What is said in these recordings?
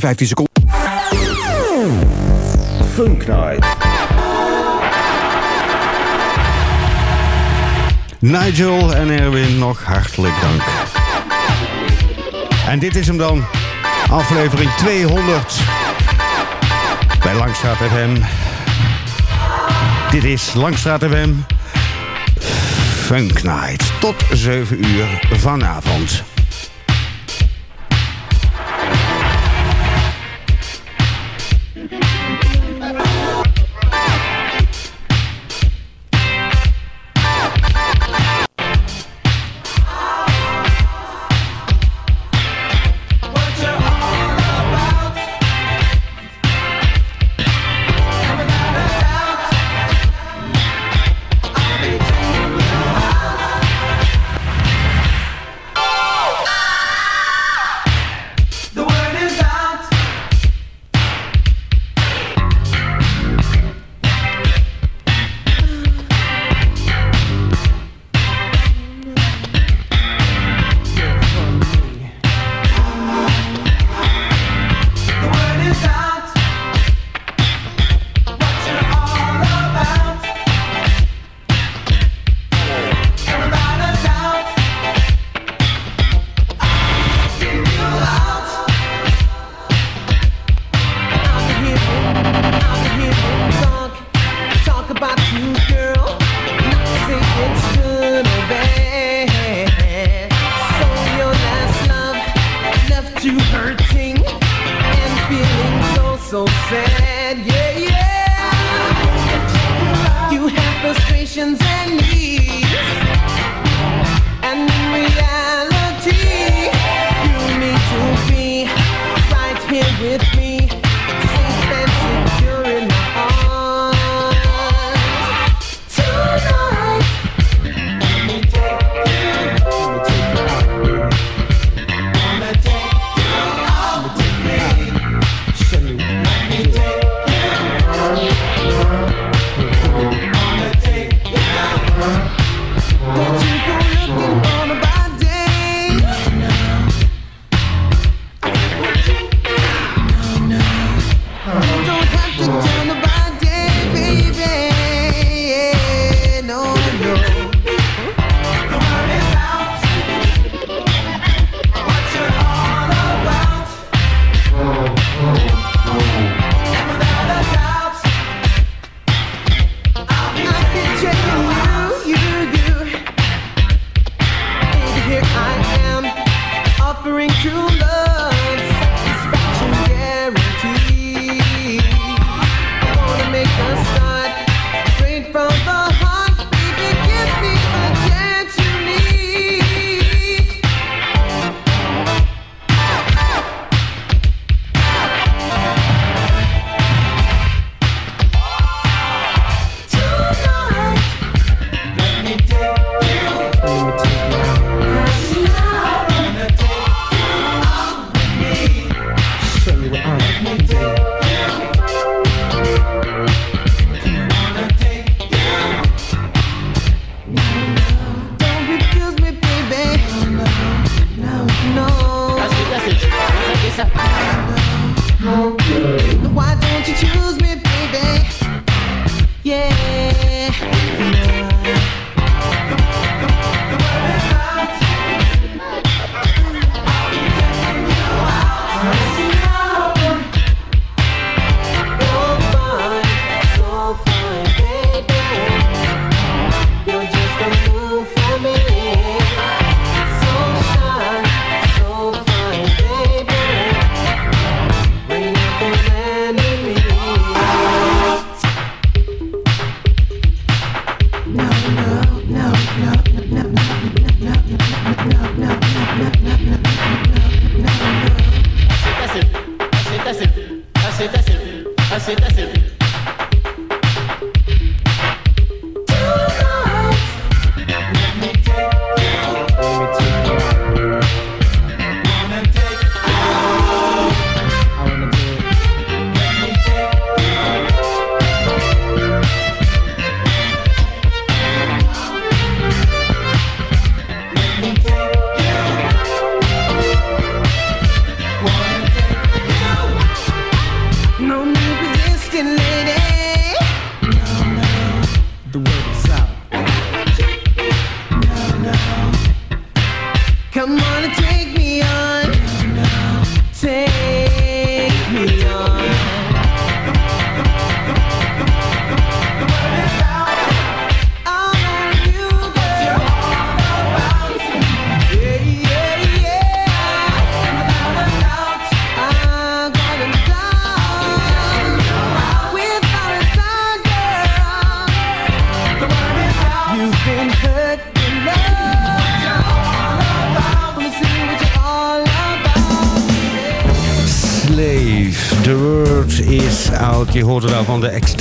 15 seconden. Funk Night. Nigel en Erwin, nog hartelijk dank. En dit is hem dan, aflevering 200 bij Langstraat FM. Dit is Langstraat FM Funk Night tot 7 uur vanavond.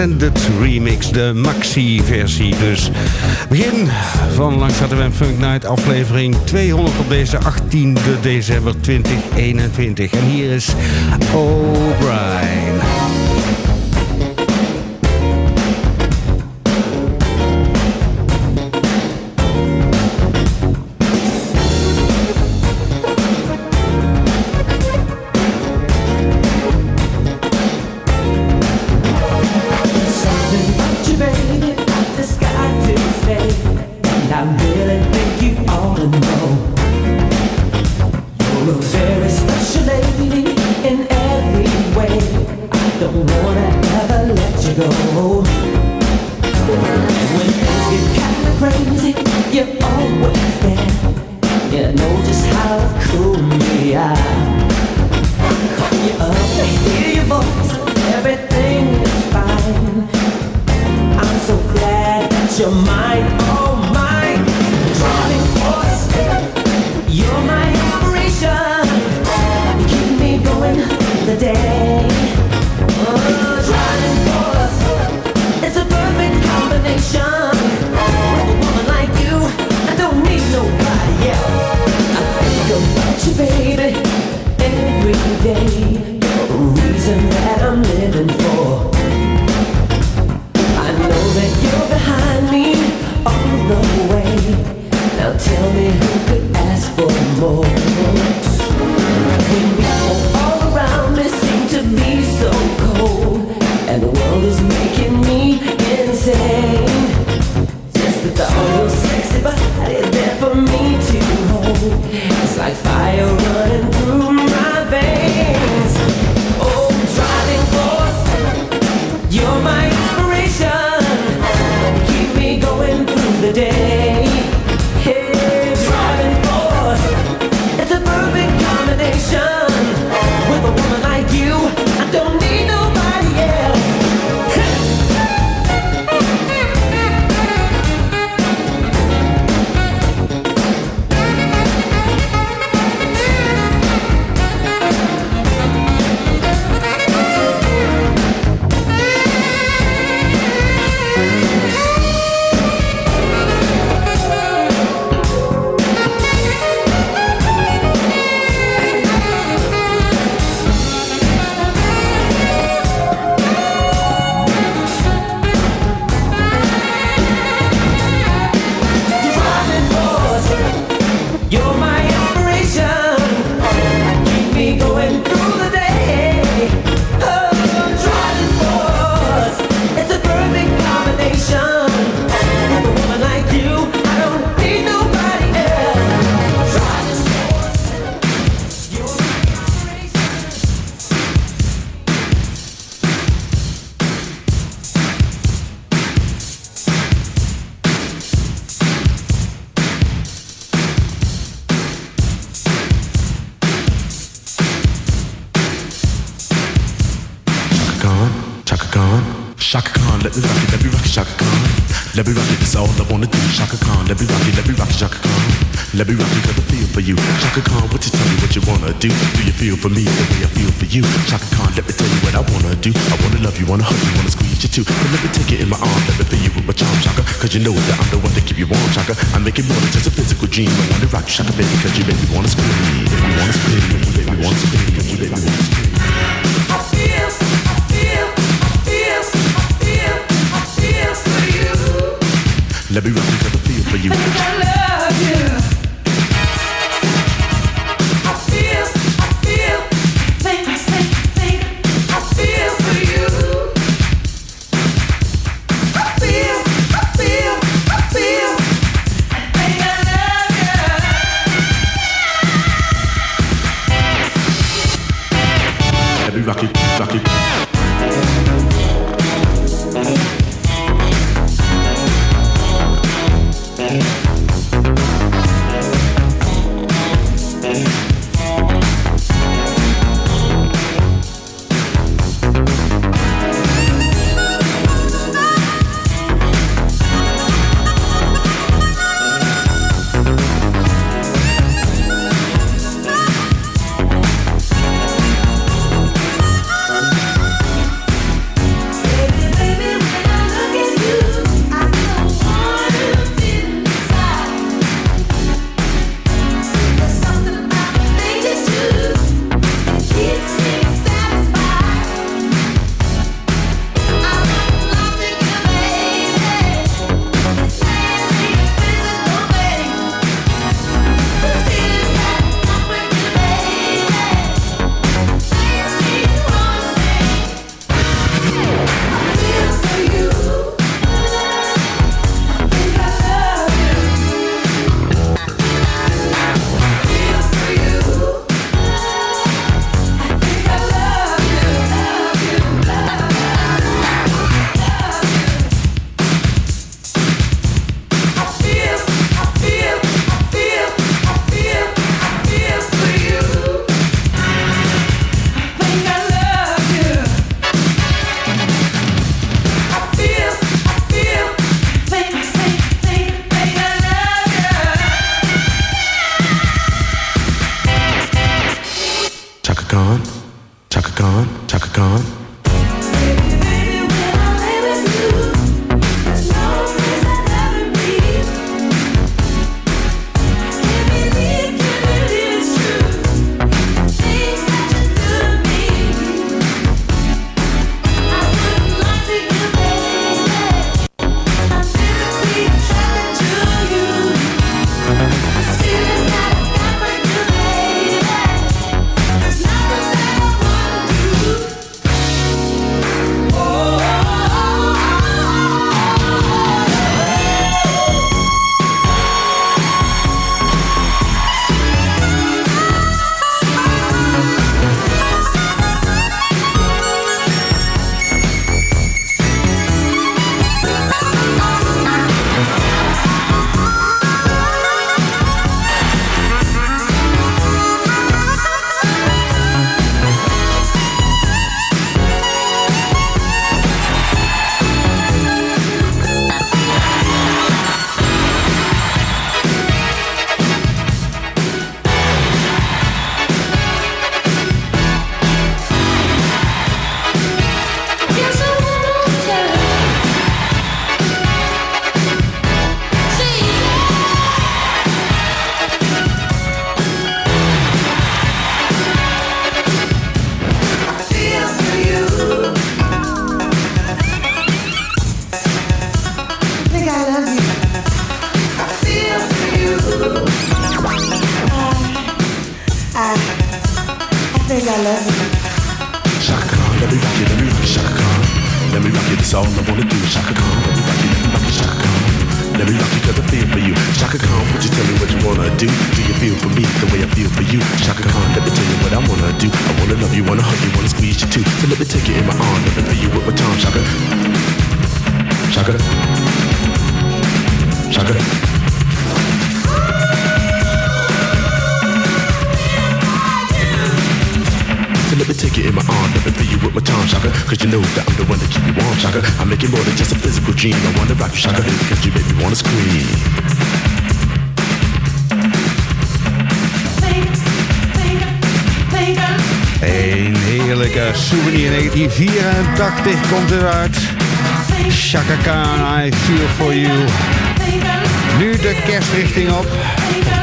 Extended remix, de maxi-versie. Dus begin van Langs Wem Funk Night, aflevering 200 op deze 18 december 2021. En hier is O'Brien.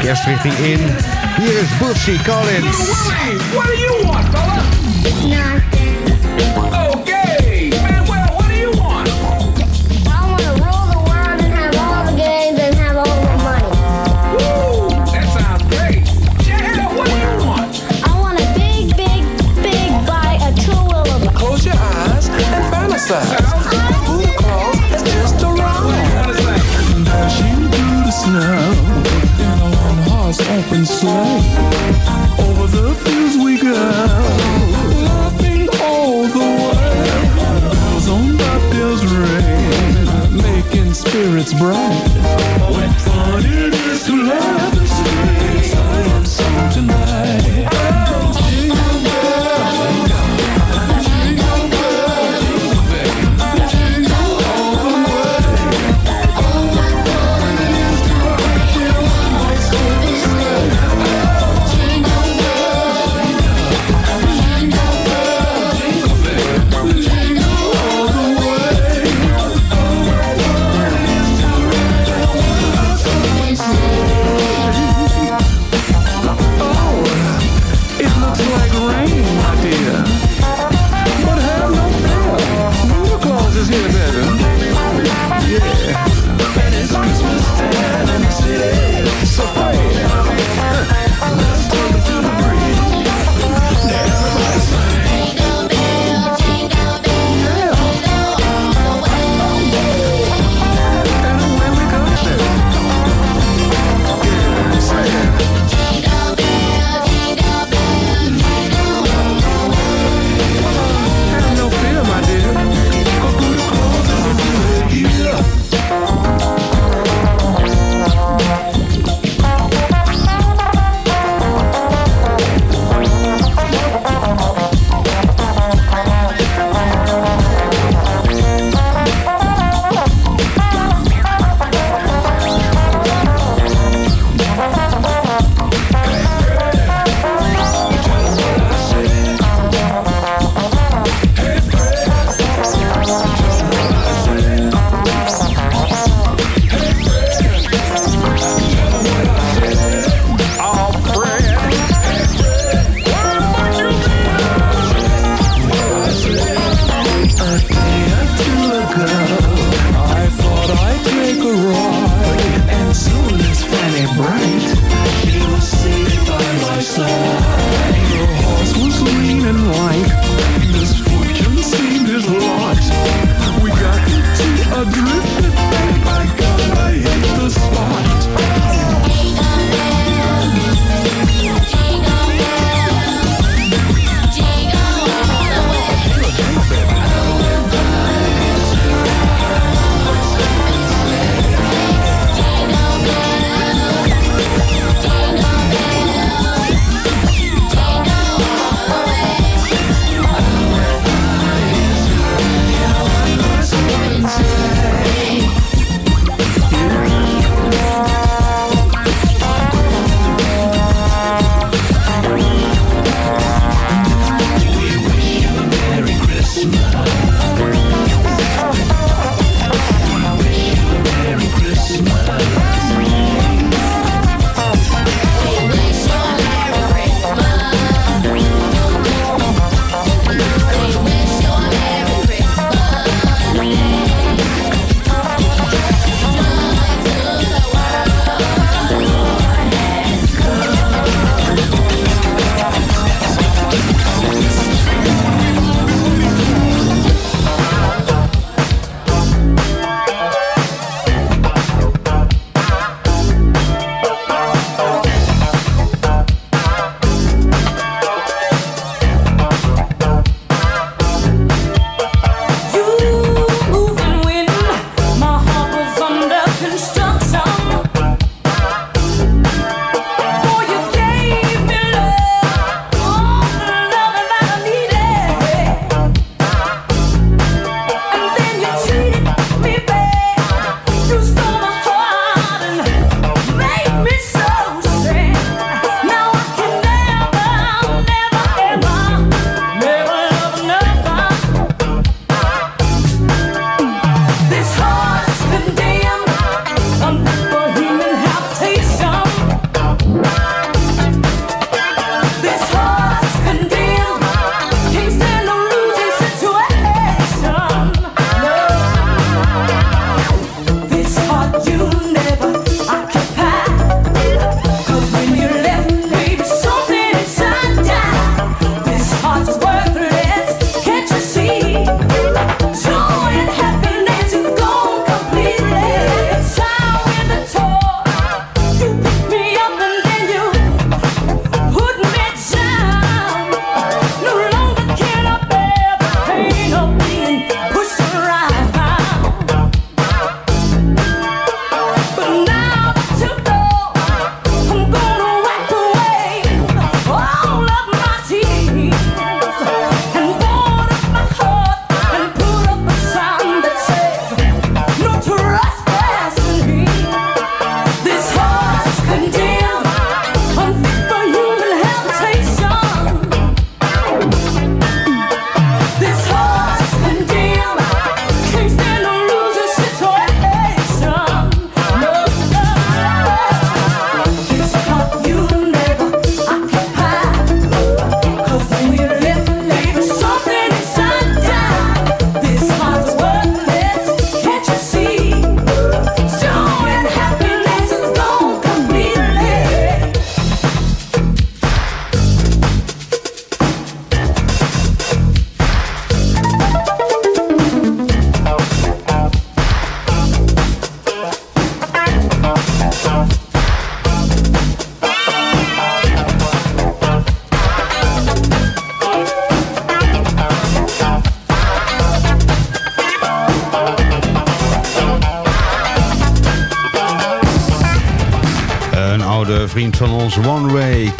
Kerstrichting in. Hier is Bootsy Collins. What do you want, fella? Not. Oh. its bright. What fun it is to and sing. Tonight.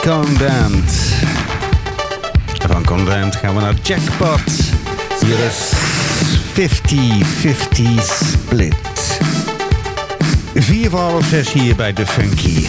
Condemned. Van Condemned gaan we naar Jackpot. Hier is 50-50 Split. 4 voor half 6 hier bij The Funky.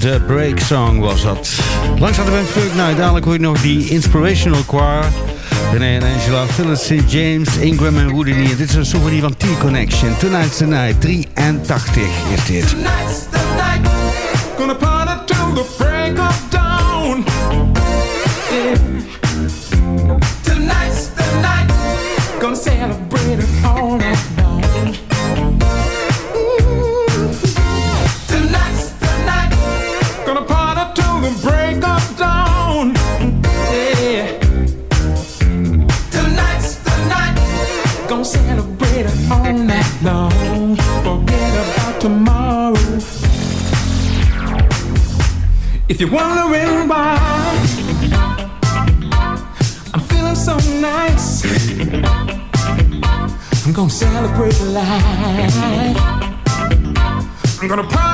De break song was dat. Langs hadden we een funk night. Dadelijk hoor je nog die inspirational choir. René en Angela, Phyllis James, Ingram en Woody. Dit is een souvenir van T-Connection. Tonight's the Night, 83 is dit. life. I'm gonna promise.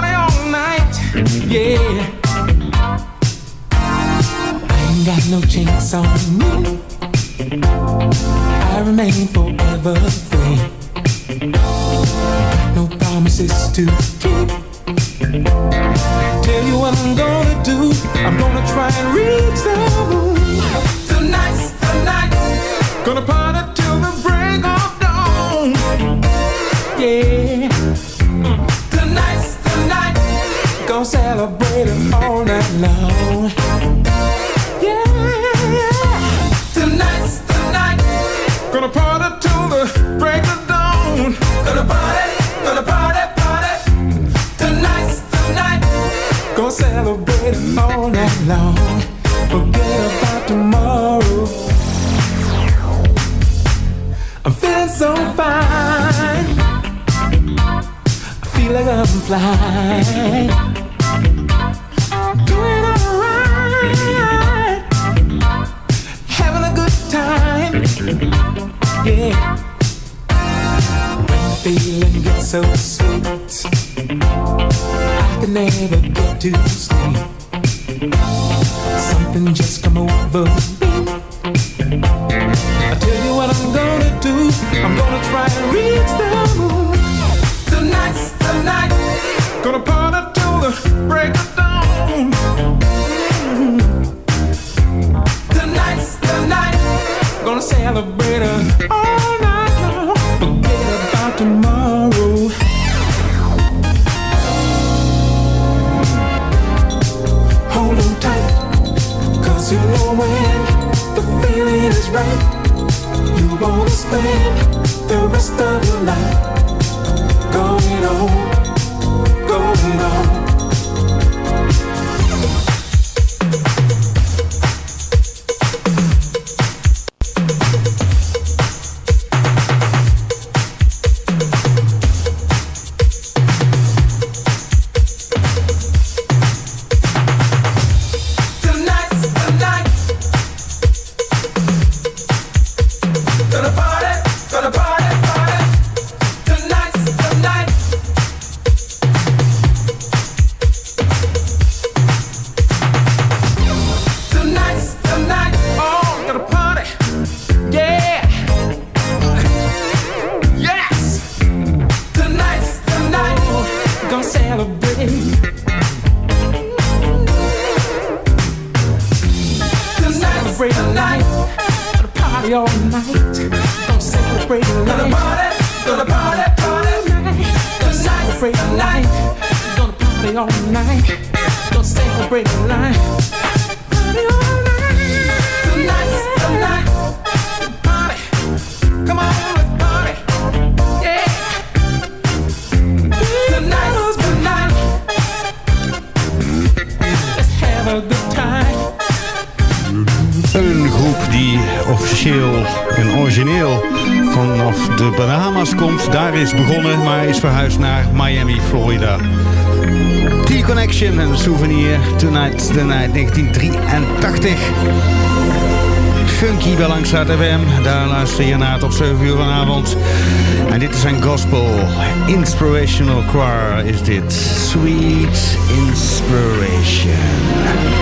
right. You won't spend the rest of your life going on. je hierna tot 7 uur vanavond. En dit is een gospel. Inspirational choir is dit. Sweet Inspiration.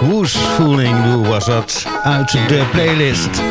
Who's Fooling You was dat uit de playlist.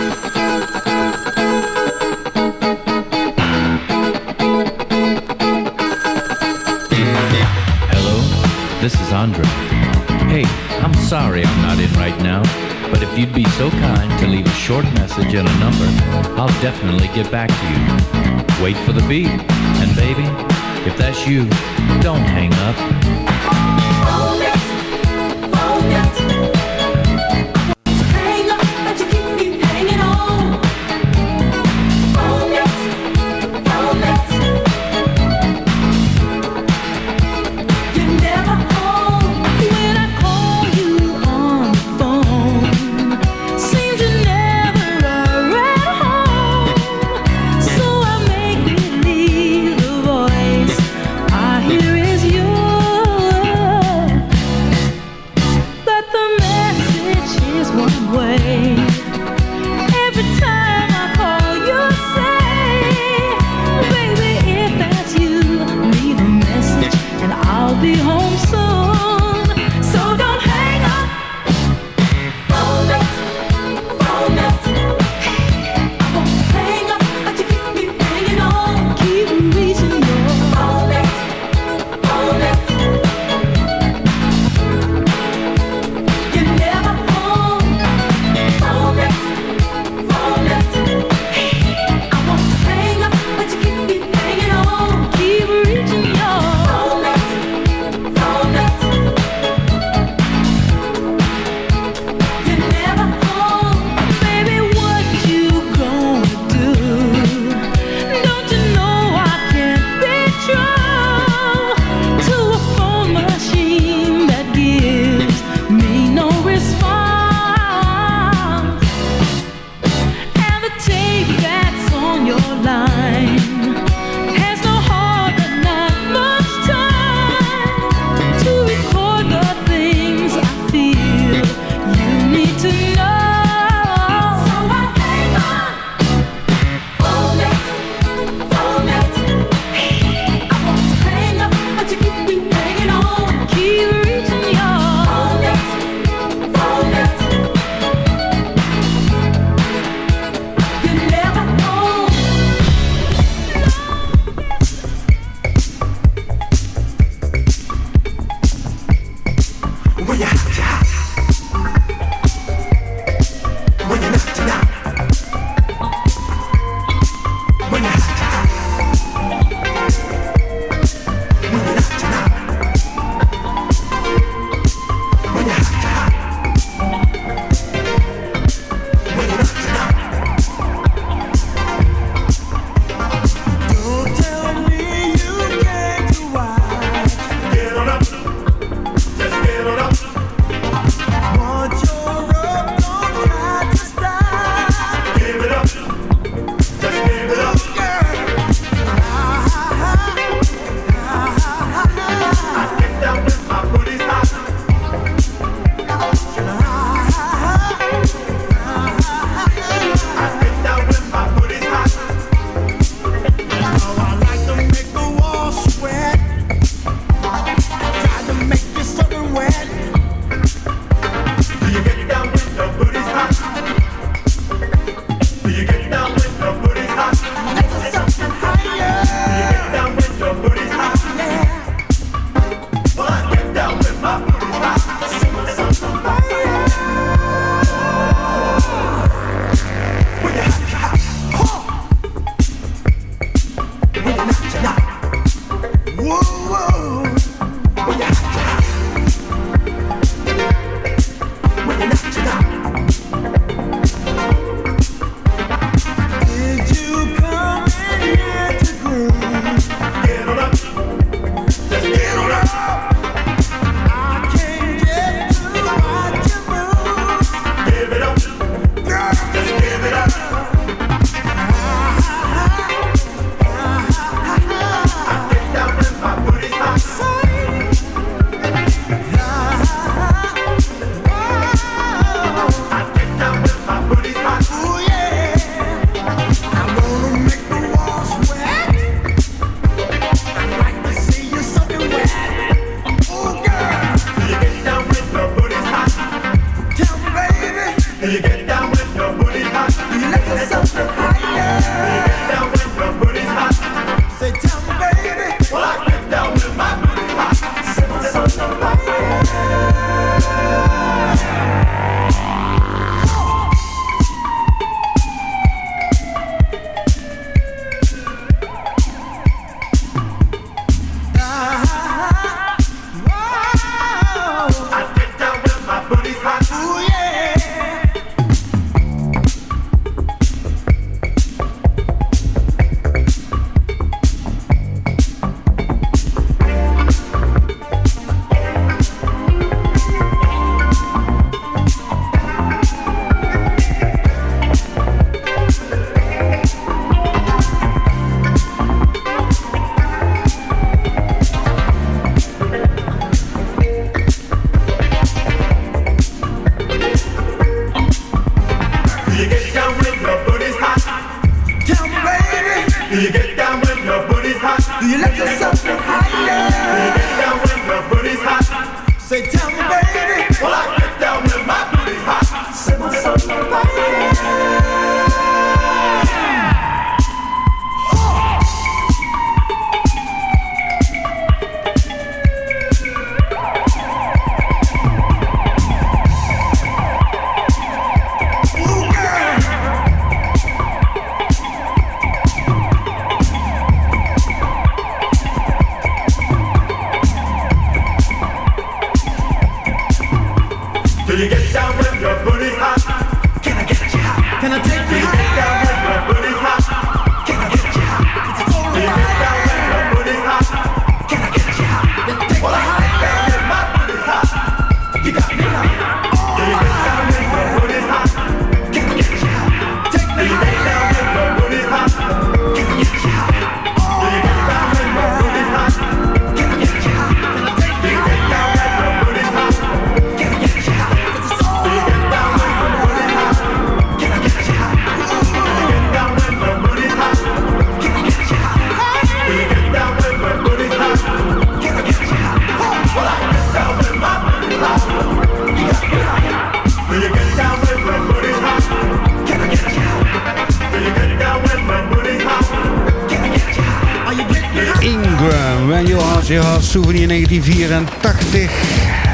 souvenir 1984.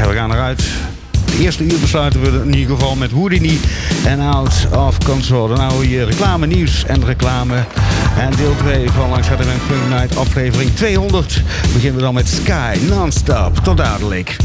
We gaan eruit. De eerste uur besluiten we in ieder geval met Houdini en Out of Control. Dan houden we je reclame nieuws en reclame. En deel 2 van Langs Gaat Funk Night aflevering 200 beginnen we dan met Sky Non-Stop. Tot dadelijk.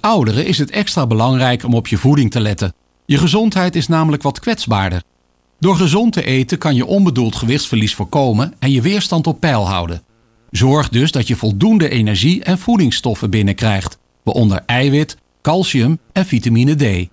Ouderen is het extra belangrijk om op je voeding te letten. Je gezondheid is namelijk wat kwetsbaarder. Door gezond te eten kan je onbedoeld gewichtsverlies voorkomen en je weerstand op peil houden. Zorg dus dat je voldoende energie en voedingsstoffen binnenkrijgt, waaronder eiwit, calcium en vitamine D.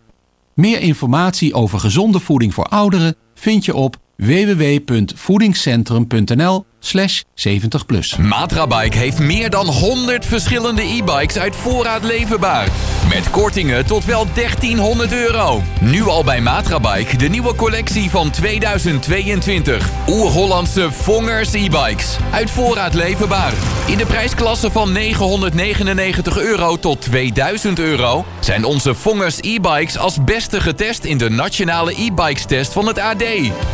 Meer informatie over gezonde voeding voor ouderen vind je op www.voedingscentrum.nl slash 70 Matrabike heeft meer dan 100 verschillende e-bikes uit voorraad leverbaar. Met kortingen tot wel 1300 euro. Nu al bij Matrabike de nieuwe collectie van 2022. Oer-Hollandse Vongers e-bikes. Uit voorraad leverbaar. In de prijsklasse van 999 euro tot 2000 euro... zijn onze Vongers e-bikes als beste getest in de nationale e-bikes test van het AD.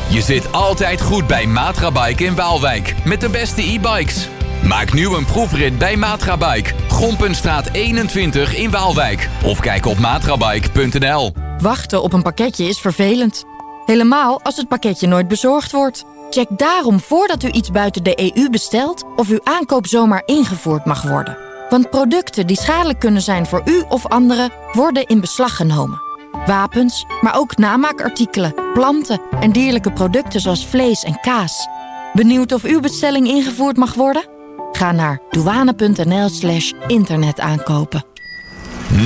Je zit altijd goed bij Matrabike in Waalwijk. Met de beste e-bikes. Maak nu een proefrit bij Matrabike. Gompenstraat 21 in Waalwijk. Of kijk op matrabike.nl. Wachten op een pakketje is vervelend. Helemaal als het pakketje nooit bezorgd wordt. Check daarom voordat u iets buiten de EU bestelt... of uw aankoop zomaar ingevoerd mag worden. Want producten die schadelijk kunnen zijn voor u of anderen... worden in beslag genomen. Wapens, maar ook namaakartikelen, planten en dierlijke producten zoals vlees en kaas. Benieuwd of uw bestelling ingevoerd mag worden? Ga naar douane.nl slash internetaankopen.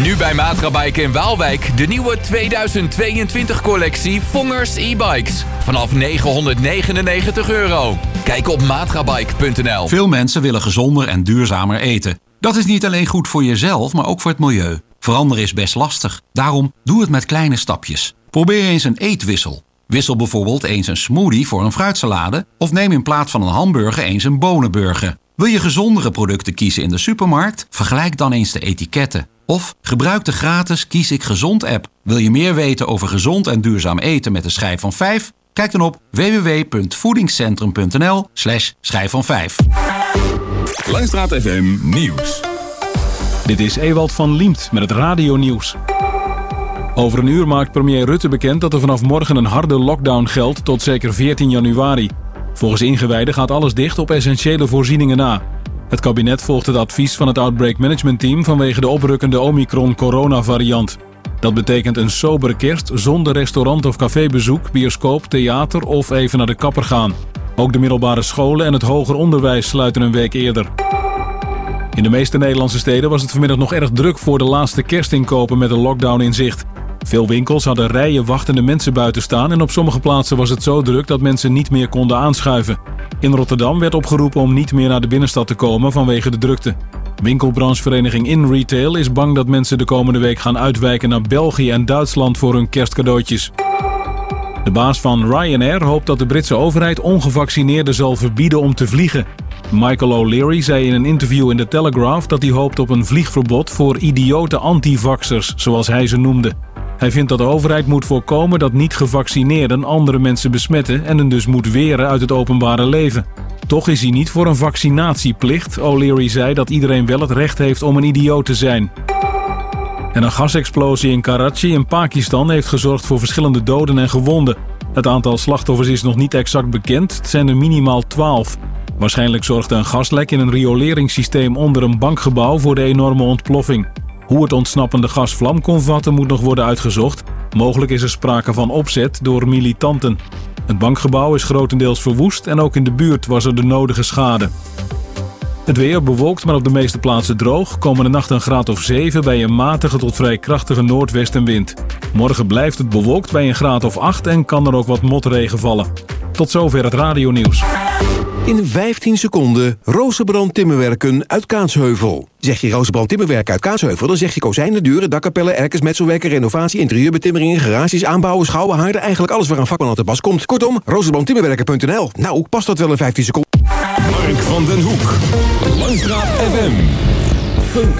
Nu bij Matrabike in Waalwijk de nieuwe 2022 collectie Vongers e-bikes. Vanaf 999 euro. Kijk op matrabike.nl. Veel mensen willen gezonder en duurzamer eten. Dat is niet alleen goed voor jezelf, maar ook voor het milieu. Veranderen is best lastig. Daarom doe het met kleine stapjes. Probeer eens een eetwissel. Wissel bijvoorbeeld eens een smoothie voor een fruitsalade of neem in plaats van een hamburger eens een bonenburger. Wil je gezondere producten kiezen in de supermarkt? Vergelijk dan eens de etiketten. Of gebruik de gratis Kies ik Gezond app. Wil je meer weten over gezond en duurzaam eten met een schijf van 5? Kijk dan op www.voedingscentrum.nl slash schijf van 5. Langstraat FM Nieuws. Dit is Ewald van Liemt met het radio-nieuws. Over een uur maakt premier Rutte bekend dat er vanaf morgen een harde lockdown geldt tot zeker 14 januari. Volgens ingewijden gaat alles dicht op essentiële voorzieningen na. Het kabinet volgt het advies van het Outbreak Management Team vanwege de oprukkende Omicron-corona-variant. Dat betekent een sobere kerst zonder restaurant- of cafébezoek, bioscoop, theater of even naar de kapper gaan. Ook de middelbare scholen en het hoger onderwijs sluiten een week eerder. In de meeste Nederlandse steden was het vanmiddag nog erg druk voor de laatste kerstinkopen met de lockdown in zicht. Veel winkels hadden rijen wachtende mensen buiten staan en op sommige plaatsen was het zo druk dat mensen niet meer konden aanschuiven. In Rotterdam werd opgeroepen om niet meer naar de binnenstad te komen vanwege de drukte. Winkelbranchevereniging In Retail is bang dat mensen de komende week gaan uitwijken naar België en Duitsland voor hun kerstcadeautjes. De baas van Ryanair hoopt dat de Britse overheid ongevaccineerden zal verbieden om te vliegen. Michael O'Leary zei in een interview in The Telegraph dat hij hoopt op een vliegverbod voor idiote antivaxers, zoals hij ze noemde. Hij vindt dat de overheid moet voorkomen dat niet-gevaccineerden andere mensen besmetten en hen dus moet weren uit het openbare leven. Toch is hij niet voor een vaccinatieplicht. O'Leary zei dat iedereen wel het recht heeft om een idioot te zijn. En een gasexplosie in Karachi in Pakistan heeft gezorgd voor verschillende doden en gewonden. Het aantal slachtoffers is nog niet exact bekend, het zijn er minimaal 12. Waarschijnlijk zorgde een gaslek in een rioleringssysteem onder een bankgebouw voor de enorme ontploffing. Hoe het ontsnappende gas vlam kon vatten moet nog worden uitgezocht. Mogelijk is er sprake van opzet door militanten. Het bankgebouw is grotendeels verwoest en ook in de buurt was er de nodige schade. Het weer bewolkt, maar op de meeste plaatsen droog. Komende nacht een graad of 7 bij een matige tot vrij krachtige noordwestenwind. Morgen blijft het bewolkt bij een graad of 8 en kan er ook wat motregen vallen. Tot zover het radionieuws. In 15 seconden Rozenbrand Timmerwerken uit Kaatsheuvel. Zeg je Rozenbrand Timmerwerken uit Kaatsheuvel... dan zeg je kozijnen, deuren, dakkapellen, erkers, metselwerken... renovatie, interieurbetimmeringen, garages, aanbouwen, schouwen, haarden... eigenlijk alles waar een vakman aan te pas komt. Kortom, rozenbrandtimmerwerken.nl. Nou, past dat wel in 15 seconden? Frank van den Hoek. Langstraat FM. Funk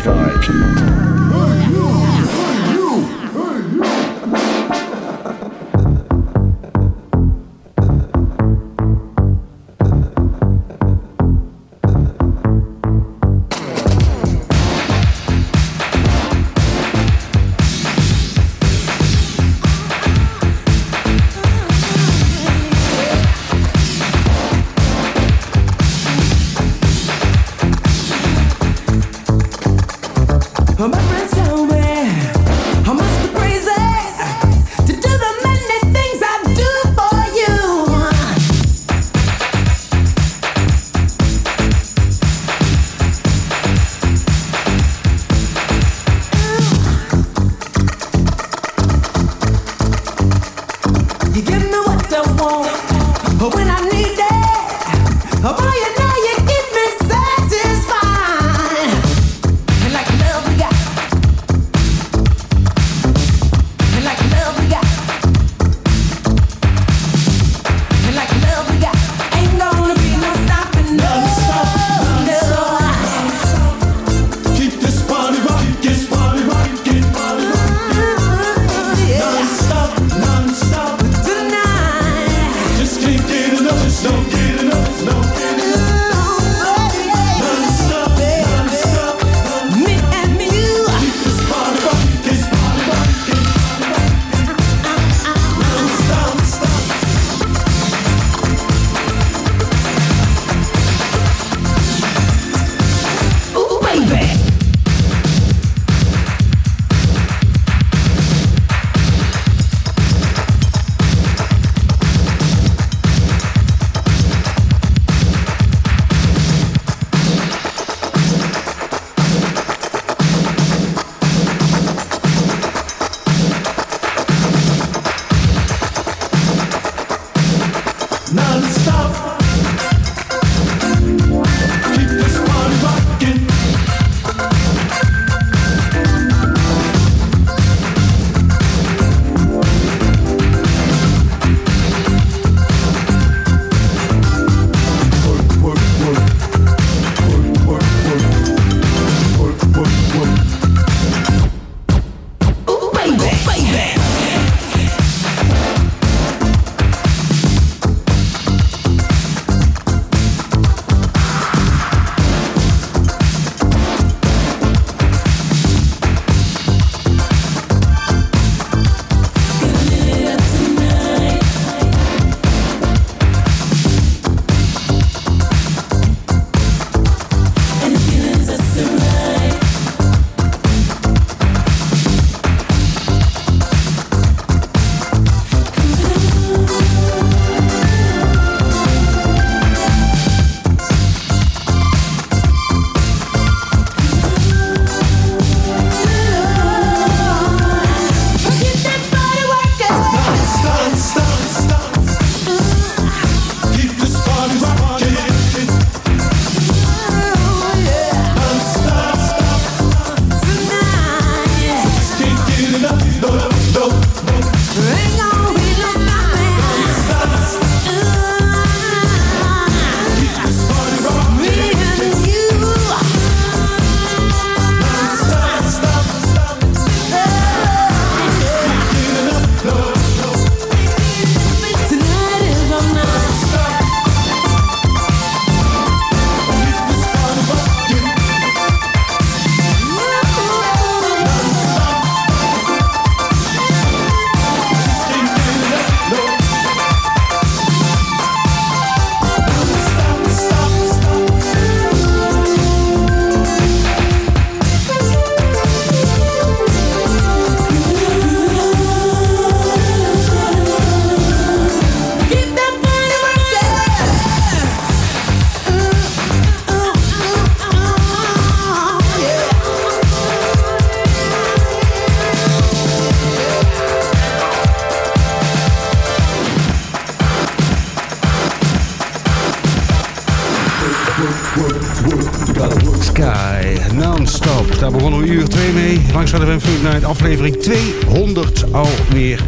Langs hadden Funk Night aflevering 200 alweer.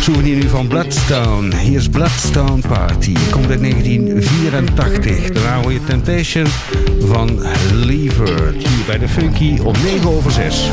Souvenir nu van Bloodstone. Hier is Bloodstone Party. Komt uit 1984. Daarna hoor je Temptation van Lever. Hier bij de Funky om 9 over 6.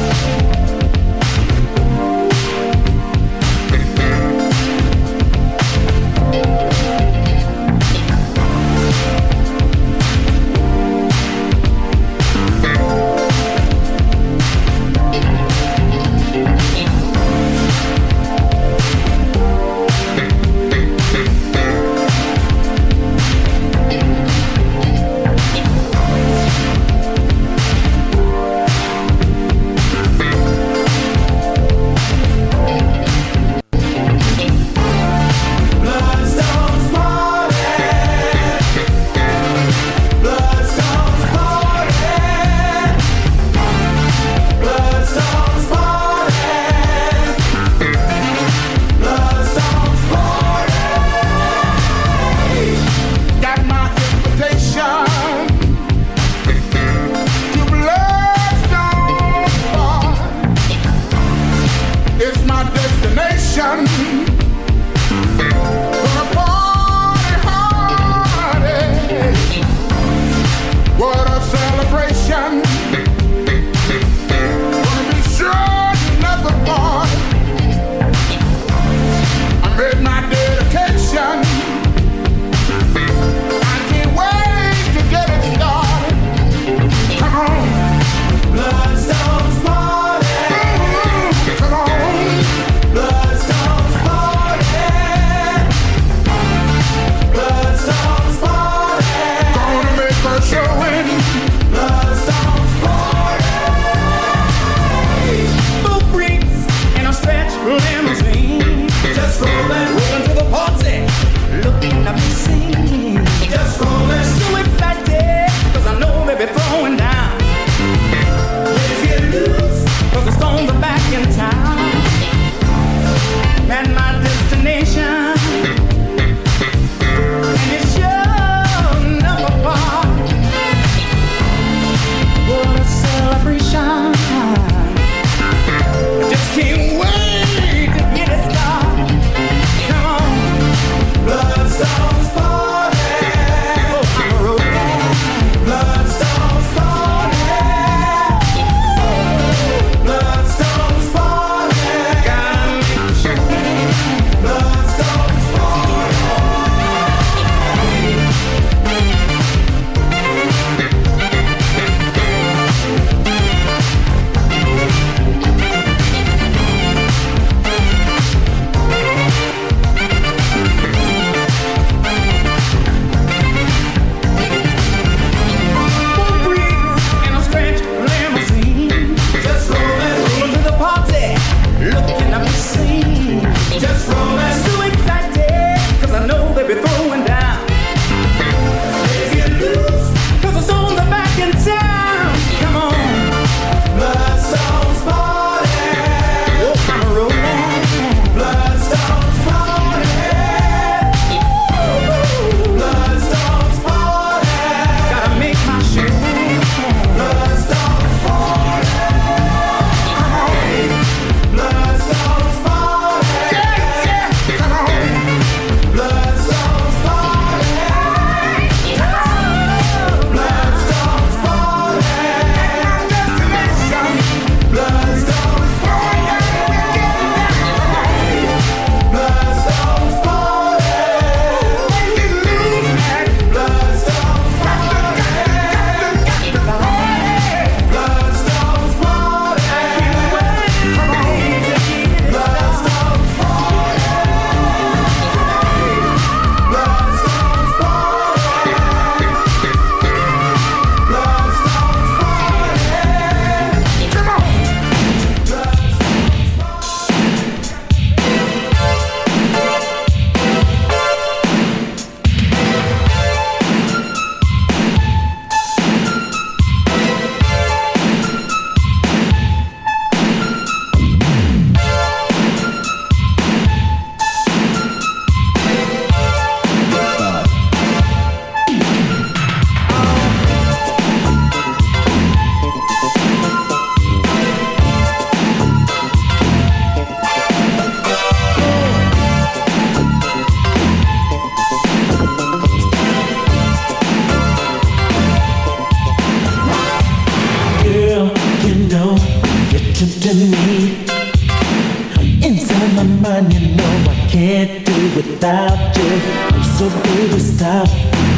my mind, you know I can't do without you. I'm so good to stop.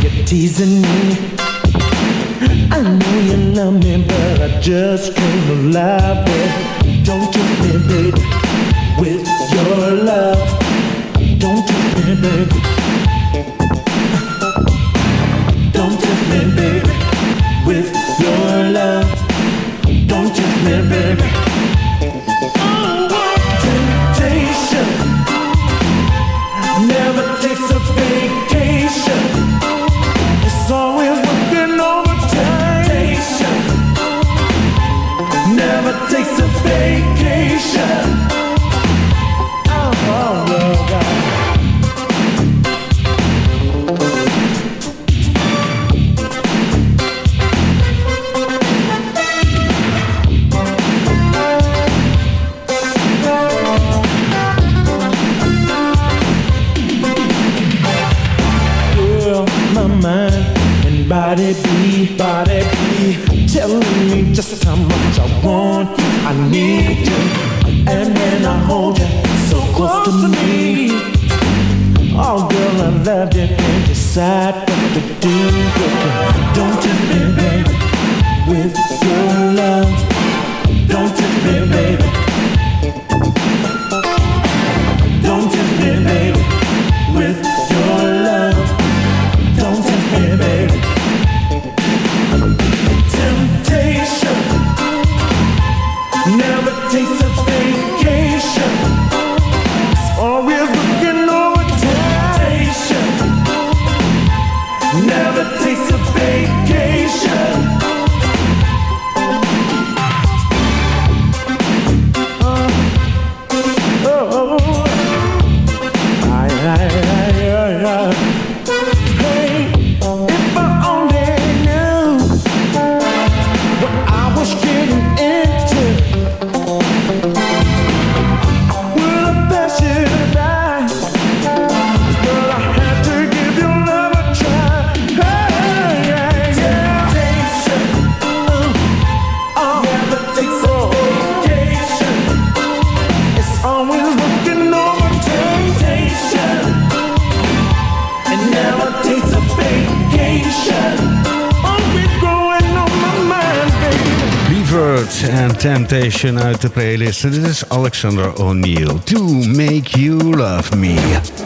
You're teasing me. I know you love me, but I just can't alive with. Don't you me, baby, with your love. Don't you me, baby. Don't you me, baby, with your love. Don't you me, baby. selection uit de playlist. This is Alexander O'Neill. To Make You Love Me.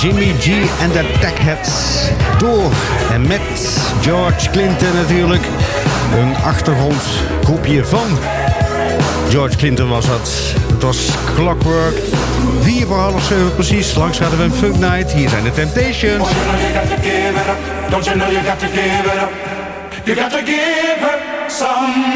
Jimmy G en de Techheads. Door en met George Clinton natuurlijk. Een achtergrondgroepje van George Clinton was dat. Het was Clockwork. Vier voor half zeven precies. Langs hadden we een Funk Night. Hier zijn de Temptations. You got to give her some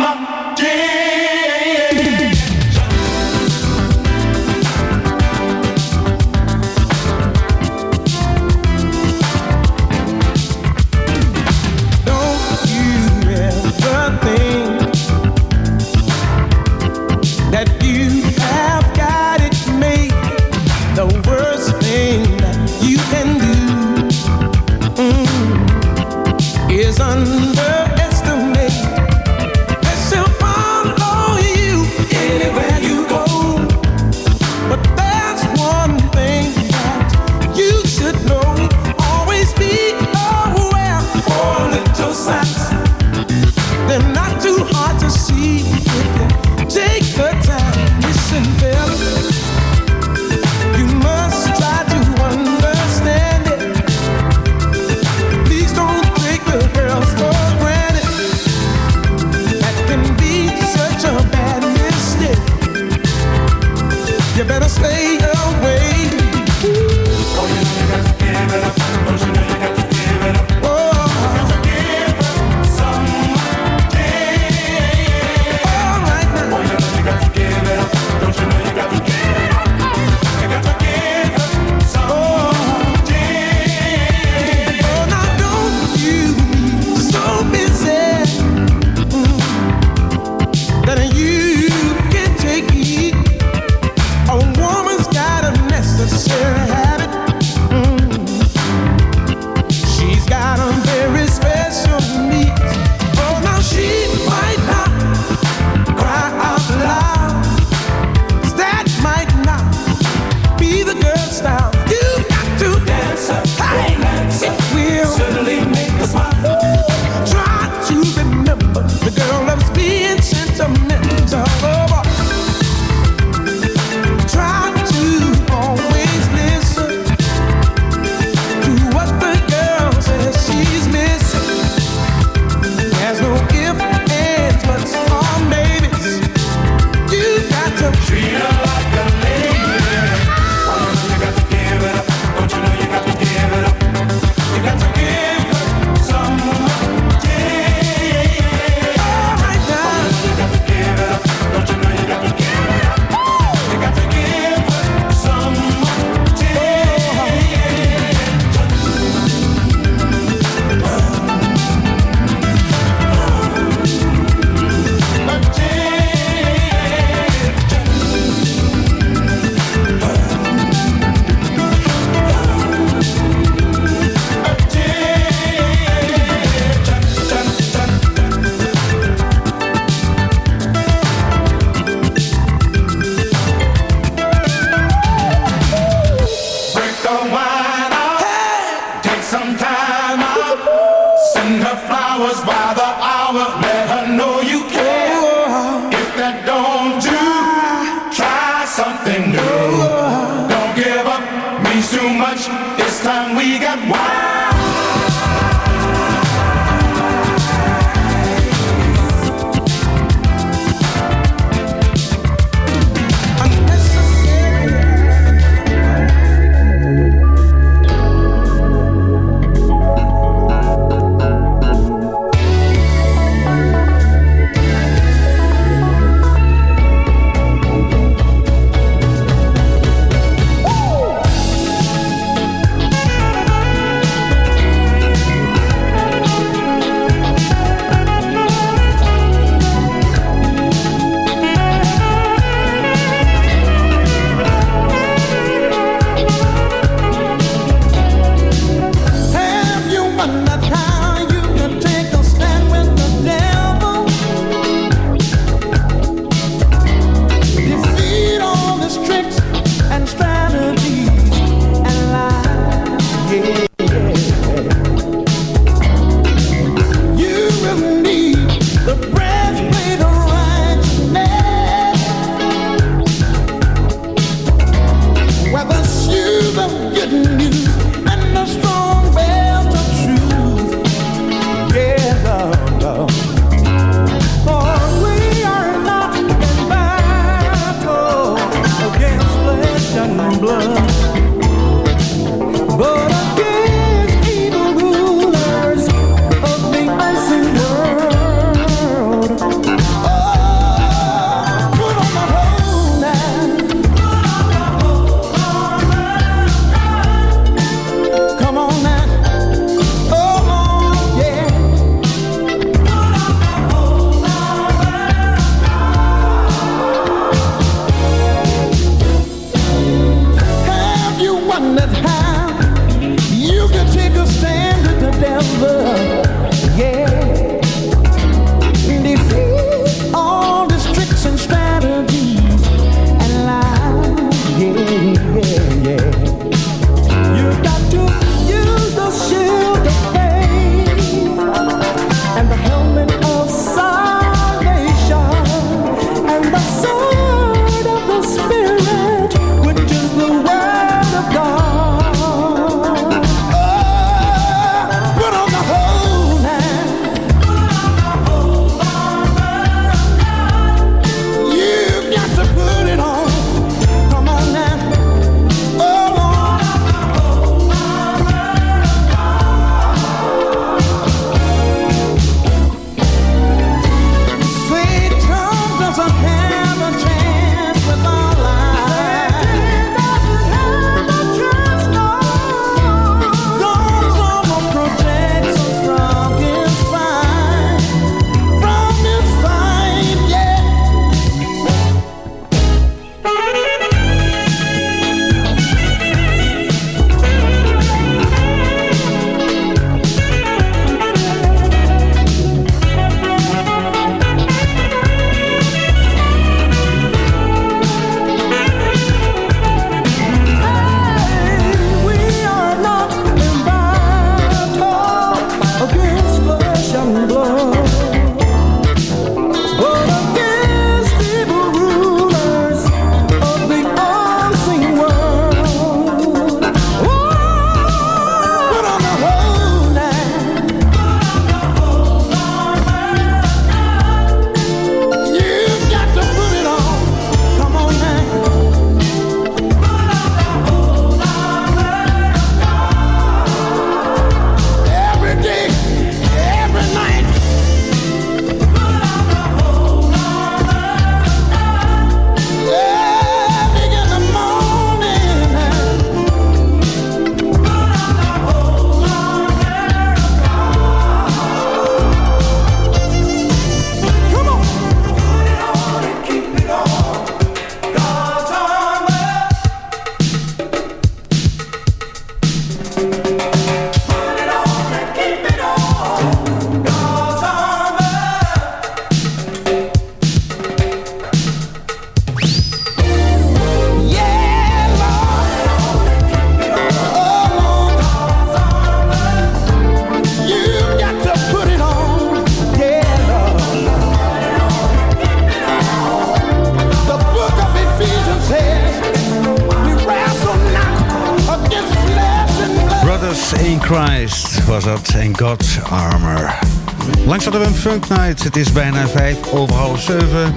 Funk Night. Het is bijna vijf over half zeven.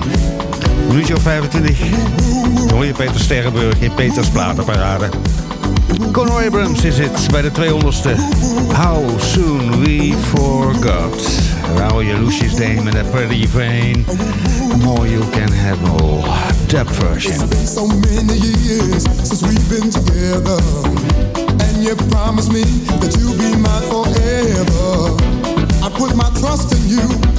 Minuutje 25. Dan je Peter Sterrenburg in Peters Platenparade. Conor Abrams is het bij de 200ste. How soon we forgot. Rauwe Lucius Dame in a pretty vein. More you can have more. Dub version. It's been so many years since we've been together. And you promised me that you'll be mine forever. trust in you.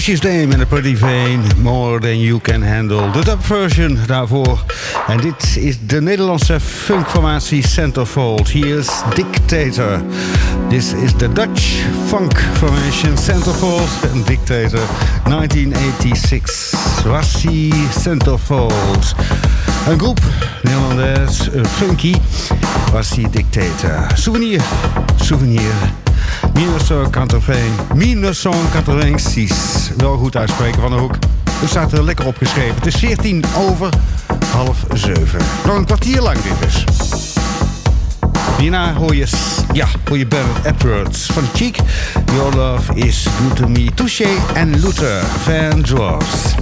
Lucius Name en A Pretty Vein, More Than You Can Handle. De dub version daarvoor. En dit is de Nederlandse funkformatie Centerfold. Hier is Dictator. This is the Dutch funk formation Centerfold en Dictator 1986. Rassi Centerfold. Een groep, Nederlanders, eh, funky, Rassi Dictator. Souvenir, souvenir. Minusson Canterveen. Minusson Canterveensis. Wel goed uitspreken van de hoek. Er staat er lekker opgeschreven. Het is 14 over half 7. Nog een kwartier lang dit dus. Hierna hoor je, ja, hoor je Bernard Edwards van Cheek. Your love is good to me. Touché en Luther van Dwarfs.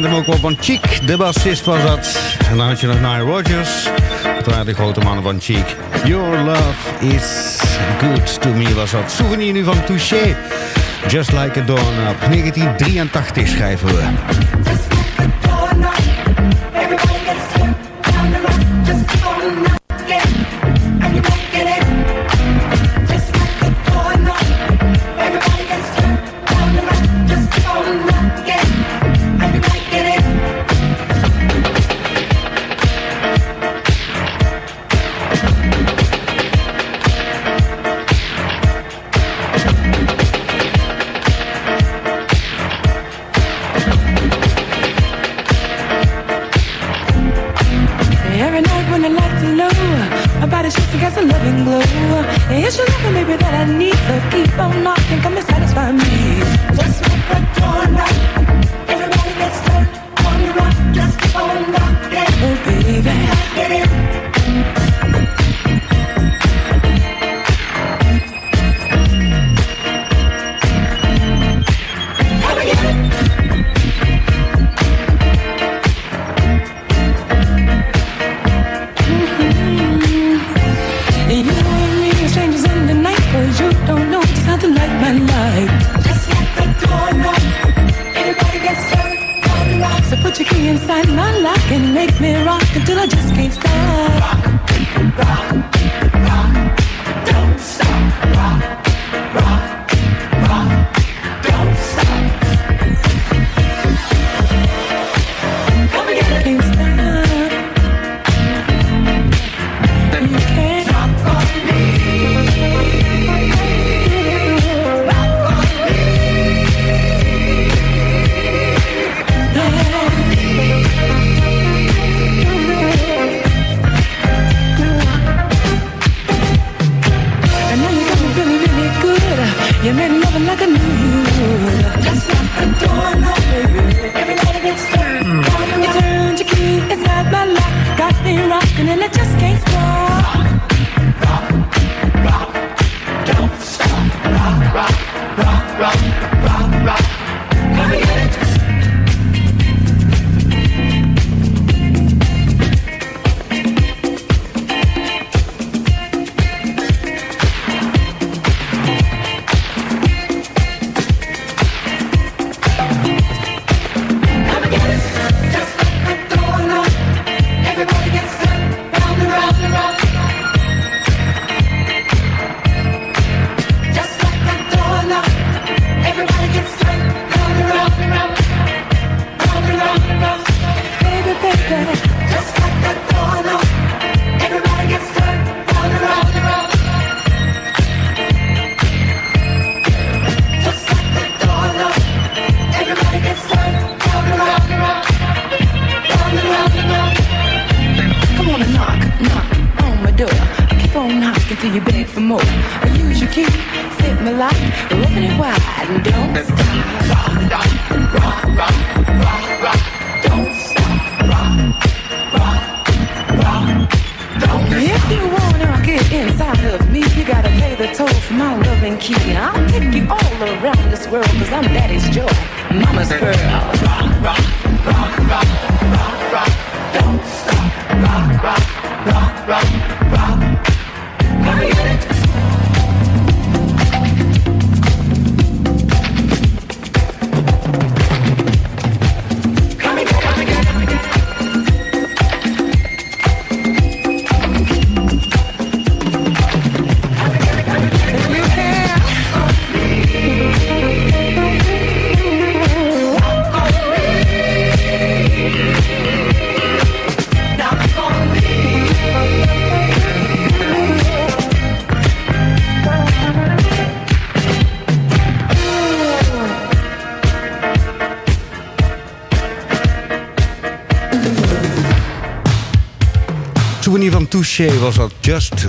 kent hem ook wel van Cheek. De bassist was dat. En dan had je nog Nile Rogers waren de grote mannen van Cheek. Your love is good to me was dat. Souvenir nu van Touché. Just like a dawn up. 1983 schrijven we.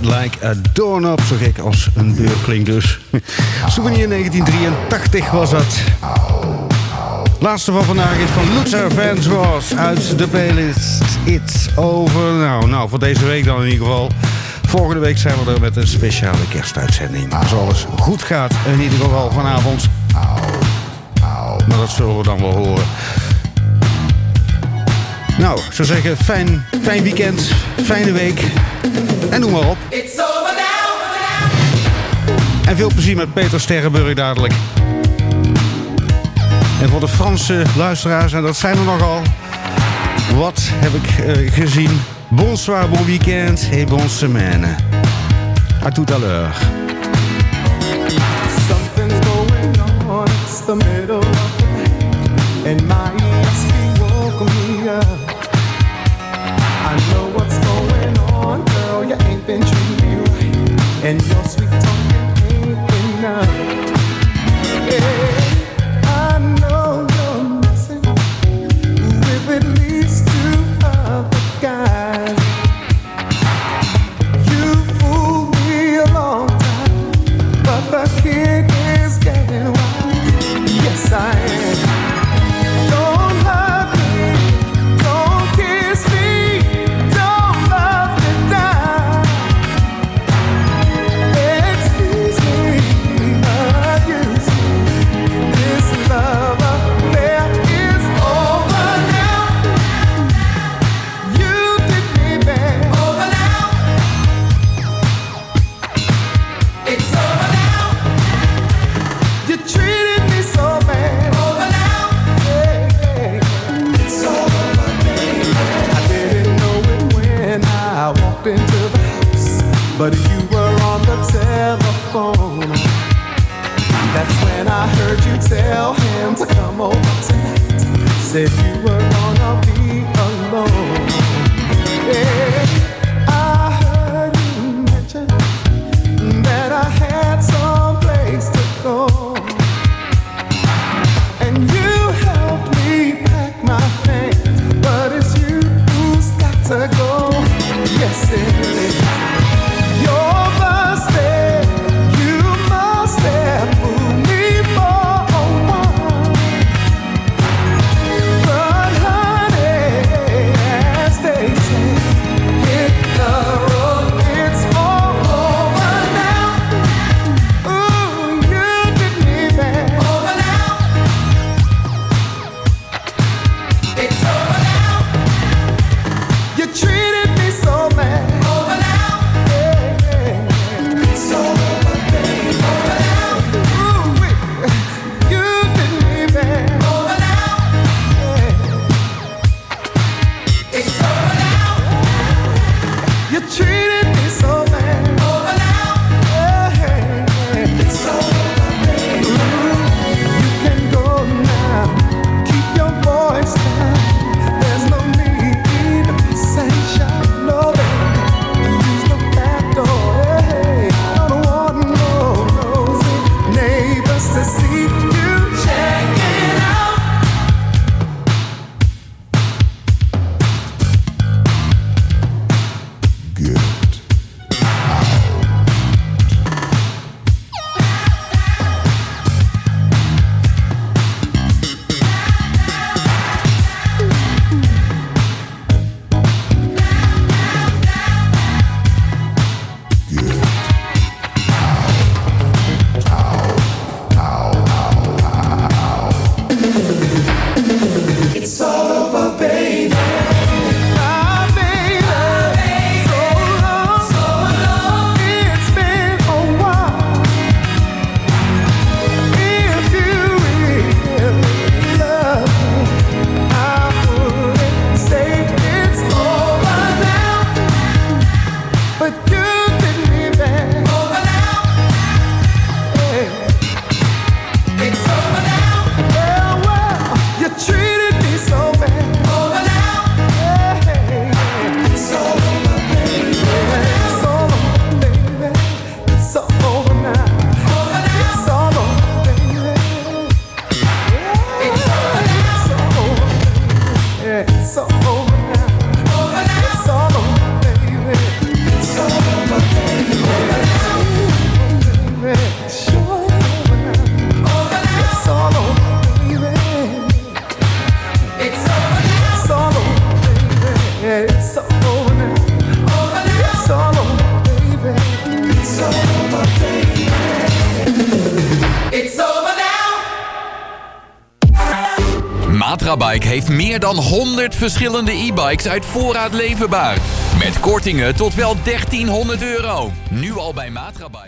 Like a Doornop. Zo gek als een deur klinkt dus. Souvenir 1983 was dat. Laatste van vandaag is van Luther Fans Ross uit de playlist It's Over. Nou, nou, voor deze week dan in ieder geval. Volgende week zijn we er met een speciale kerstuitzending. Als alles goed gaat, in ieder geval vanavond. Maar dat zullen we dan wel horen. Nou, ik zou zeggen, fijn, fijn weekend, fijne week en noem maar op. En veel plezier met Peter Sterrenburg dadelijk. En voor de Franse luisteraars, en dat zijn er nogal. Wat heb ik eh, gezien? Bonsoir, bon weekend Hey, bonne semaine. A tout à l'heure. Something's going on, it's the middle of and dice meer dan 100 verschillende e-bikes uit voorraad leverbaar. Met kortingen tot wel 1300 euro. Nu al bij Matrabike.